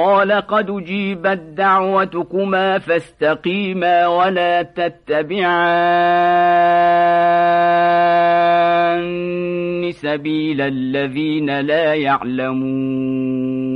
قال قد جيبت دعوتكما فاستقيما ولا تتبعان سبيل الذين لا يعلمون